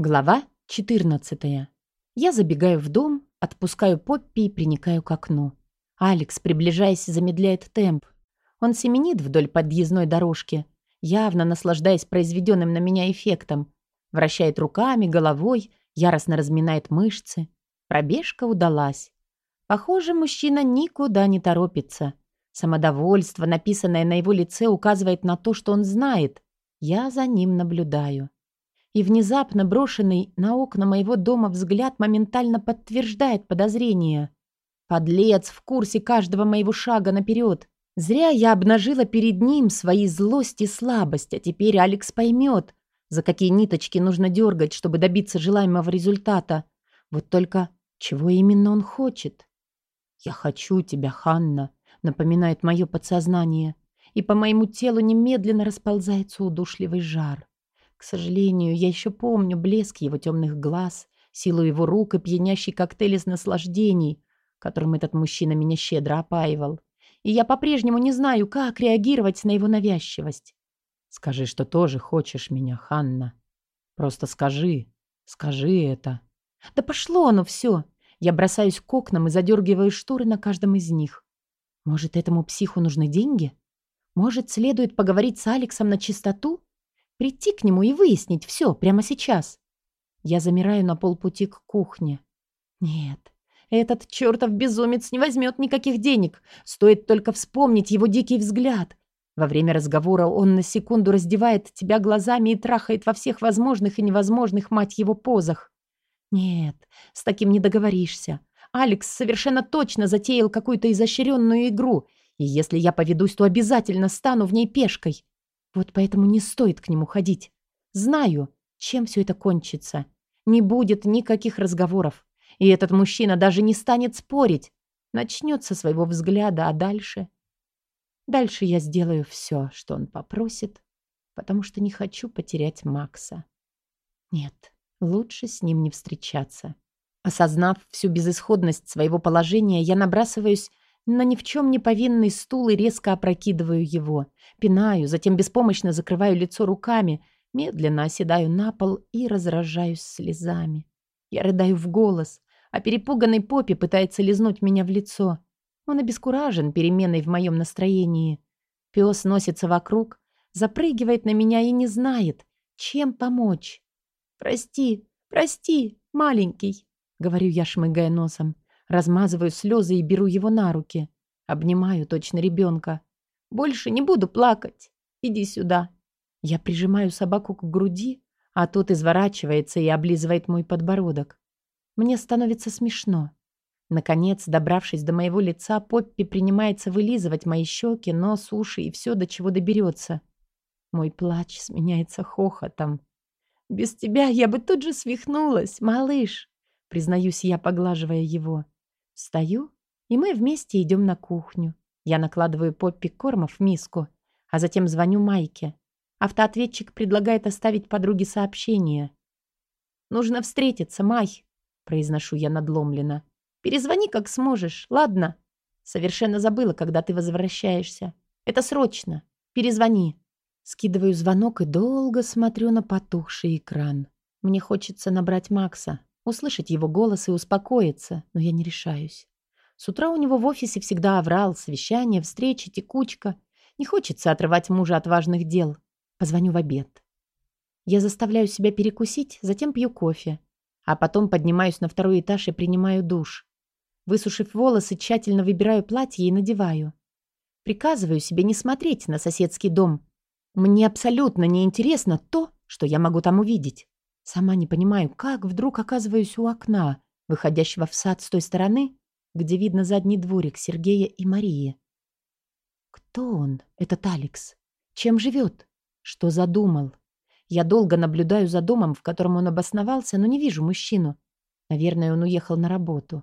Глава 14. Я забегаю в дом, отпускаю Поппи и приникаю к окну. Алекс, приближаясь, замедляет темп. Он семенит вдоль подъездной дорожки, явно наслаждаясь произведенным на меня эффектом. Вращает руками, головой, яростно разминает мышцы. Пробежка удалась. Похоже, мужчина никуда не торопится. Самодовольство, написанное на его лице, указывает на то, что он знает. Я за ним наблюдаю и внезапно брошенный на окна моего дома взгляд моментально подтверждает подозрение. Подлец в курсе каждого моего шага наперед. Зря я обнажила перед ним свои злость и слабость, а теперь Алекс поймет, за какие ниточки нужно дергать, чтобы добиться желаемого результата. Вот только чего именно он хочет? «Я хочу тебя, Ханна», — напоминает мое подсознание, и по моему телу немедленно расползается удушливый жар. К сожалению, я еще помню блеск его темных глаз, силу его рук и пьянящий коктейль из наслаждений, которым этот мужчина меня щедро опаивал. И я по-прежнему не знаю, как реагировать на его навязчивость. Скажи, что тоже хочешь меня, Ханна. Просто скажи, скажи это. Да пошло оно все. Я бросаюсь к окнам и задергиваю шторы на каждом из них. Может, этому психу нужны деньги? Может, следует поговорить с Алексом на чистоту? Прийти к нему и выяснить все прямо сейчас. Я замираю на полпути к кухне. Нет, этот чертов безумец не возьмет никаких денег. Стоит только вспомнить его дикий взгляд. Во время разговора он на секунду раздевает тебя глазами и трахает во всех возможных и невозможных, мать его, позах. Нет, с таким не договоришься. Алекс совершенно точно затеял какую-то изощренную игру, и если я поведусь, то обязательно стану в ней пешкой. Вот поэтому не стоит к нему ходить. Знаю, чем все это кончится. Не будет никаких разговоров. И этот мужчина даже не станет спорить. Начнет со своего взгляда, а дальше... Дальше я сделаю все, что он попросит, потому что не хочу потерять Макса. Нет, лучше с ним не встречаться. Осознав всю безысходность своего положения, я набрасываюсь на ни в чем не повинный стул и резко опрокидываю его. Пинаю, затем беспомощно закрываю лицо руками, медленно оседаю на пол и разражаюсь слезами. Я рыдаю в голос, а перепуганный Поппи пытается лизнуть меня в лицо. Он обескуражен переменой в моем настроении. Пес носится вокруг, запрыгивает на меня и не знает, чем помочь. «Прости, прости, маленький», — говорю я, шмыгая носом. Размазываю слезы и беру его на руки. Обнимаю точно ребенка. «Больше не буду плакать. Иди сюда». Я прижимаю собаку к груди, а тот изворачивается и облизывает мой подбородок. Мне становится смешно. Наконец, добравшись до моего лица, Поппи принимается вылизывать мои щеки, нос, уши и все, до чего доберется. Мой плач сменяется хохотом. «Без тебя я бы тут же свихнулась, малыш», признаюсь я, поглаживая его. Встаю, и мы вместе идем на кухню. Я накладываю Поппи кормов в миску, а затем звоню Майке. Автоответчик предлагает оставить подруге сообщение. «Нужно встретиться, Май», — произношу я надломленно. «Перезвони, как сможешь, ладно?» «Совершенно забыла, когда ты возвращаешься. Это срочно. Перезвони». Скидываю звонок и долго смотрю на потухший экран. Мне хочется набрать Макса, услышать его голос и успокоиться, но я не решаюсь. С утра у него в офисе всегда оврал, совещания, встречи, текучка. Не хочется отрывать мужа от важных дел. Позвоню в обед. Я заставляю себя перекусить, затем пью кофе. А потом поднимаюсь на второй этаж и принимаю душ. Высушив волосы, тщательно выбираю платье и надеваю. Приказываю себе не смотреть на соседский дом. Мне абсолютно не интересно то, что я могу там увидеть. Сама не понимаю, как вдруг оказываюсь у окна, выходящего в сад с той стороны, где видно задний дворик Сергея и Марии. Кто он, этот Алекс? Чем живет? Что задумал? Я долго наблюдаю за домом, в котором он обосновался, но не вижу мужчину. Наверное, он уехал на работу.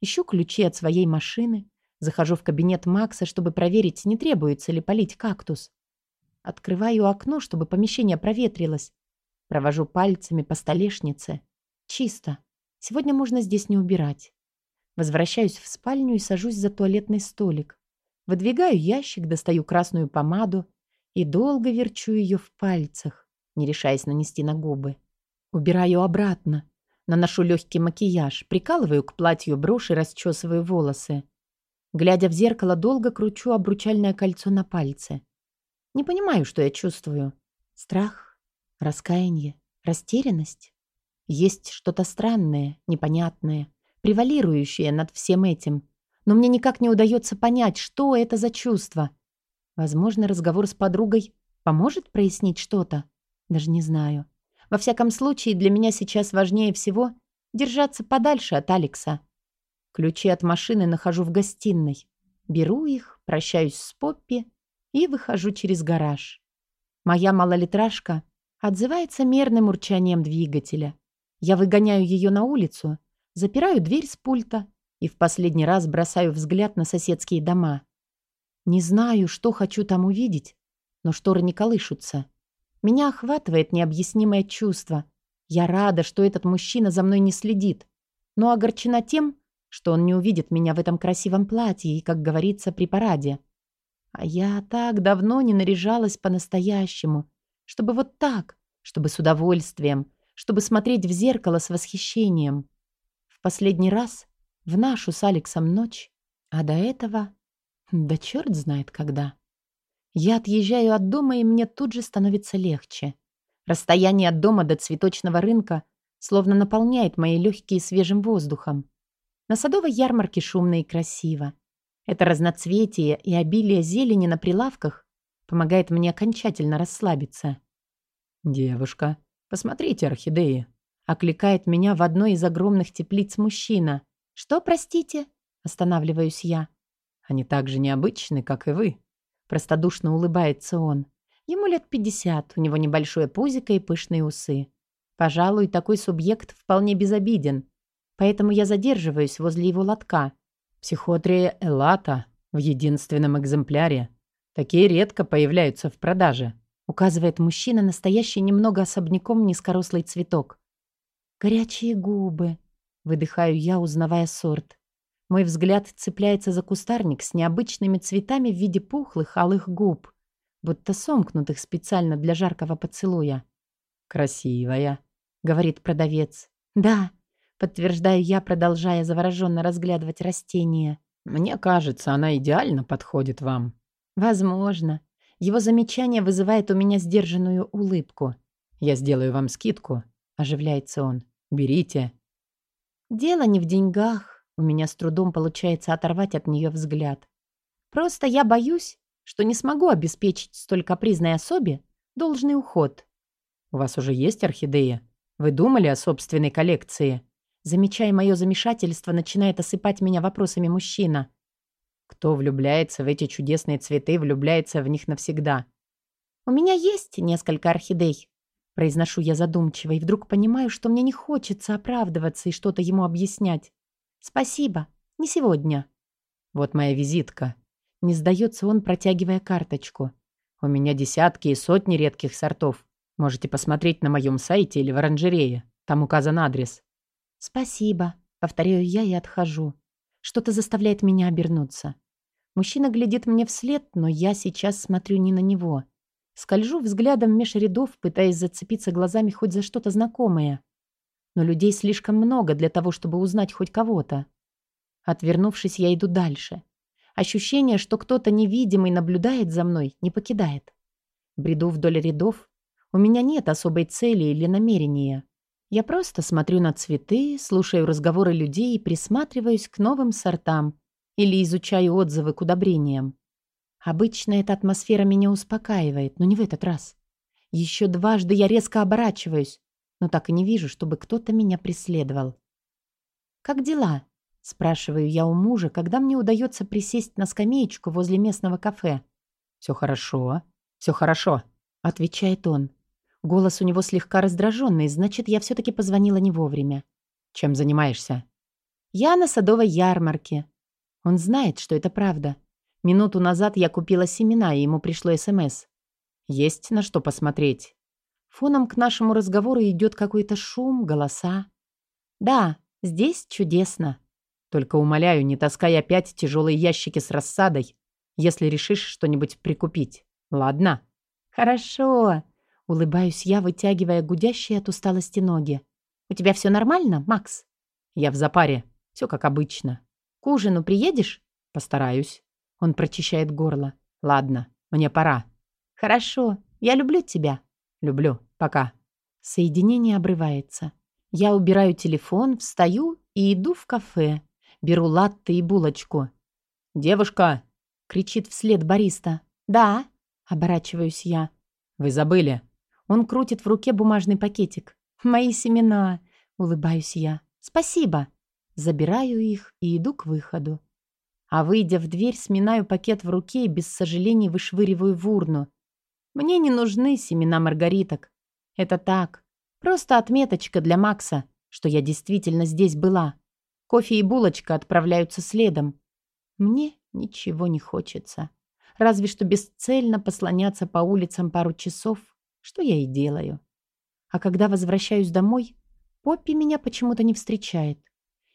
Ищу ключи от своей машины. Захожу в кабинет Макса, чтобы проверить, не требуется ли полить кактус. Открываю окно, чтобы помещение проветрилось. Провожу пальцами по столешнице. Чисто. Сегодня можно здесь не убирать. Возвращаюсь в спальню и сажусь за туалетный столик. Выдвигаю ящик, достаю красную помаду и долго верчу ее в пальцах, не решаясь нанести на губы. Убираю обратно. Наношу легкий макияж, прикалываю к платью брошь и расчесываю волосы. Глядя в зеркало, долго кручу обручальное кольцо на пальце. Не понимаю, что я чувствую. Страх, раскаяние, растерянность. Есть что-то странное, непонятное, превалирующее над всем этим. Но мне никак не удается понять, что это за чувство. Возможно, разговор с подругой поможет прояснить что-то. Даже не знаю. Во всяком случае, для меня сейчас важнее всего держаться подальше от Алекса. Ключи от машины нахожу в гостиной. Беру их, прощаюсь с Поппи и выхожу через гараж. Моя малолитражка отзывается мерным урчанием двигателя. Я выгоняю ее на улицу, запираю дверь с пульта и в последний раз бросаю взгляд на соседские дома. Не знаю, что хочу там увидеть, но шторы не колышутся. Меня охватывает необъяснимое чувство. Я рада, что этот мужчина за мной не следит, но огорчена тем, что он не увидит меня в этом красивом платье и, как говорится, при параде. А я так давно не наряжалась по-настоящему, чтобы вот так, чтобы с удовольствием, чтобы смотреть в зеркало с восхищением. В последний раз в нашу с Алексом ночь, а до этого... Да черт знает когда. Я отъезжаю от дома, и мне тут же становится легче. Расстояние от дома до цветочного рынка словно наполняет мои легкие свежим воздухом. На садовой ярмарке шумно и красиво. Это разноцветие и обилие зелени на прилавках помогает мне окончательно расслабиться. «Девушка, посмотрите орхидеи», — окликает меня в одной из огромных теплиц мужчина. «Что, простите?» — останавливаюсь я. «Они так же необычны, как и вы», — простодушно улыбается он. Ему лет пятьдесят, у него небольшое пузико и пышные усы. Пожалуй, такой субъект вполне безобиден, поэтому я задерживаюсь возле его лотка. Психотрия элата в единственном экземпляре. Такие редко появляются в продаже. Указывает мужчина настоящий немного особняком низкорослый цветок. Горячие губы. Выдыхаю я, узнавая сорт. Мой взгляд цепляется за кустарник с необычными цветами в виде пухлых алых губ, будто сомкнутых специально для жаркого поцелуя. «Красивая», — говорит продавец. «Да», Подтверждаю я, продолжая завороженно разглядывать растения. «Мне кажется, она идеально подходит вам». «Возможно». Его замечание вызывает у меня сдержанную улыбку. «Я сделаю вам скидку», — оживляется он. «Берите». «Дело не в деньгах». У меня с трудом получается оторвать от нее взгляд. «Просто я боюсь, что не смогу обеспечить столь капризной особе должный уход». «У вас уже есть орхидея? Вы думали о собственной коллекции?» Замечая мое замешательство, начинает осыпать меня вопросами мужчина. Кто влюбляется в эти чудесные цветы, влюбляется в них навсегда. «У меня есть несколько орхидей», — произношу я задумчиво, и вдруг понимаю, что мне не хочется оправдываться и что-то ему объяснять. «Спасибо. Не сегодня». «Вот моя визитка». Не сдается он, протягивая карточку. «У меня десятки и сотни редких сортов. Можете посмотреть на моем сайте или в оранжерее. Там указан адрес». «Спасибо», — повторяю я и отхожу. Что-то заставляет меня обернуться. Мужчина глядит мне вслед, но я сейчас смотрю не на него. Скольжу взглядом меж рядов, пытаясь зацепиться глазами хоть за что-то знакомое. Но людей слишком много для того, чтобы узнать хоть кого-то. Отвернувшись, я иду дальше. Ощущение, что кто-то невидимый наблюдает за мной, не покидает. Бреду вдоль рядов. У меня нет особой цели или намерения. Я просто смотрю на цветы, слушаю разговоры людей и присматриваюсь к новым сортам или изучаю отзывы к удобрениям. Обычно эта атмосфера меня успокаивает, но не в этот раз. Еще дважды я резко оборачиваюсь, но так и не вижу, чтобы кто-то меня преследовал. «Как дела?» — спрашиваю я у мужа, когда мне удается присесть на скамеечку возле местного кафе. «Все хорошо, все хорошо», — отвечает он. Голос у него слегка раздраженный, значит, я все-таки позвонила не вовремя. «Чем занимаешься?» «Я на садовой ярмарке». Он знает, что это правда. Минуту назад я купила семена, и ему пришло СМС. «Есть на что посмотреть». Фоном к нашему разговору идет какой-то шум, голоса. «Да, здесь чудесно». «Только умоляю, не таскай опять тяжелые ящики с рассадой, если решишь что-нибудь прикупить. Ладно?» «Хорошо», Улыбаюсь я, вытягивая гудящие от усталости ноги. «У тебя все нормально, Макс?» «Я в запаре. Все как обычно». «К ужину приедешь?» «Постараюсь». Он прочищает горло. «Ладно, мне пора». «Хорошо. Я люблю тебя». «Люблю. Пока». Соединение обрывается. Я убираю телефон, встаю и иду в кафе. Беру латте и булочку. «Девушка!» — кричит вслед бариста. «Да», — оборачиваюсь я. «Вы забыли». Он крутит в руке бумажный пакетик. «Мои семена!» — улыбаюсь я. «Спасибо!» Забираю их и иду к выходу. А выйдя в дверь, сминаю пакет в руке и без сожалений вышвыриваю в урну. Мне не нужны семена маргариток. Это так, просто отметочка для Макса, что я действительно здесь была. Кофе и булочка отправляются следом. Мне ничего не хочется. Разве что бесцельно послоняться по улицам пару часов, что я и делаю. А когда возвращаюсь домой, Поппи меня почему-то не встречает.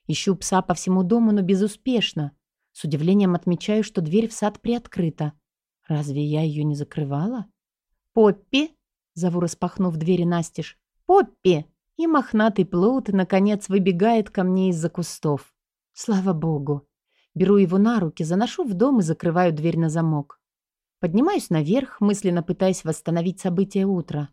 Ищу пса по всему дому, но безуспешно. С удивлением отмечаю, что дверь в сад приоткрыта. Разве я ее не закрывала? «Поппи!» — зову, распахнув двери настежь. «Поппи!» И мохнатый плут, наконец, выбегает ко мне из-за кустов. Слава богу. Беру его на руки, заношу в дом и закрываю дверь на замок. Поднимаюсь наверх, мысленно пытаясь восстановить события утра.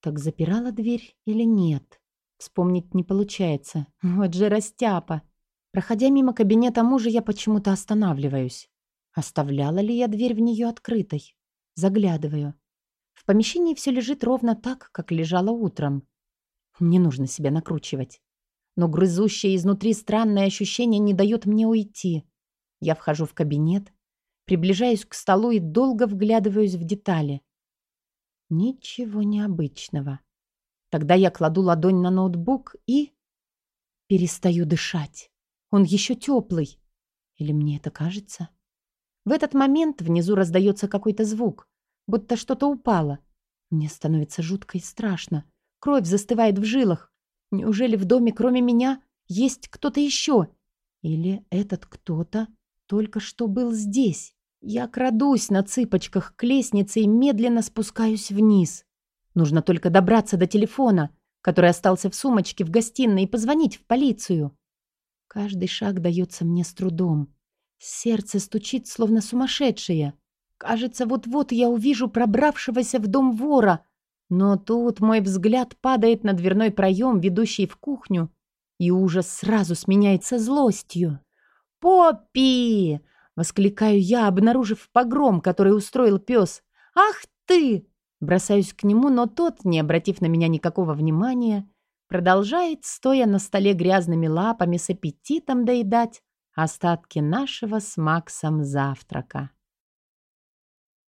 Так запирала дверь или нет? Вспомнить не получается. Вот же растяпа. Проходя мимо кабинета мужа, я почему-то останавливаюсь. Оставляла ли я дверь в нее открытой? Заглядываю. В помещении все лежит ровно так, как лежало утром. Не нужно себя накручивать. Но грызущее изнутри странное ощущение не дает мне уйти. Я вхожу в кабинет, приближаюсь к столу и долго вглядываюсь в детали. Ничего необычного. Тогда я кладу ладонь на ноутбук и... Перестаю дышать. Он еще теплый. Или мне это кажется? В этот момент внизу раздается какой-то звук, будто что-то упало. Мне становится жутко и страшно. Кровь застывает в жилах. Неужели в доме, кроме меня, есть кто-то еще? Или этот кто-то только что был здесь? Я крадусь на цыпочках к лестнице и медленно спускаюсь вниз. Нужно только добраться до телефона, который остался в сумочке в гостиной, и позвонить в полицию. Каждый шаг дается мне с трудом. Сердце стучит, словно сумасшедшее. Кажется, вот-вот я увижу пробравшегося в дом вора, но тут мой взгляд падает на дверной проем, ведущий в кухню, и ужас сразу сменяется злостью. «Поппи!» — воскликаю я, обнаружив погром, который устроил пес. «Ах ты!» Бросаюсь к нему, но тот, не обратив на меня никакого внимания, продолжает, стоя на столе грязными лапами, с аппетитом доедать остатки нашего с Максом завтрака.